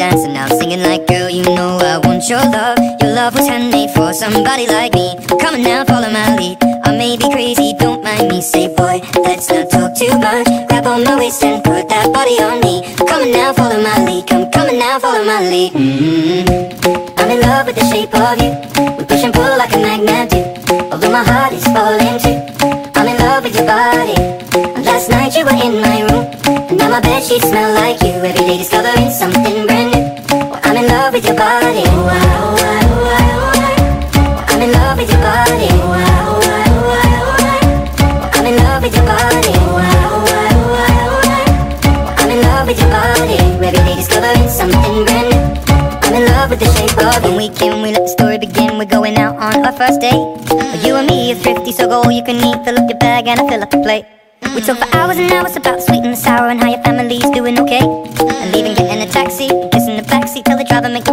And now singing like, girl, you know I want your love. Your love was handmade for somebody like me. Come on now, follow my lead. I may be crazy, don't mind me. Say, boy, let's not talk too much. Grab on my waist and put that body on me. Come on now, follow my lead. Come, come on now, follow my lead. Mm-hmm. I'm in love with the shape of you. We push and pull like a magnet do. Although my heart is falling too. I'm in love with your body. And last night you were in my room. And now my bed sheets smell like you. Every day discovering something brand new. Body. I'm in love with your body. I'm in love with your body. I'm in love with your body. Every day discovering something brand new. I'm in love with the shape of you. When we came, we let the story begin. We're going out on our first date. You and me are thrifty, so go all you can eat. Fill up your bag and I fill up the plate. We talk for hours and hours about sweet and the sour and how your family's doing okay.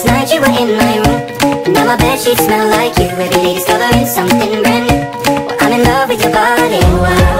Last night you were in my room. Now my bed sheets smell like you. Every day discovering something brand new. Well, I'm in love with your body. Oh,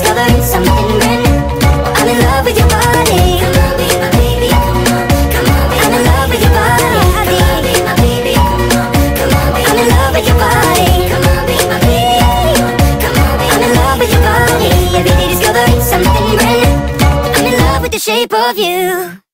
shape of you.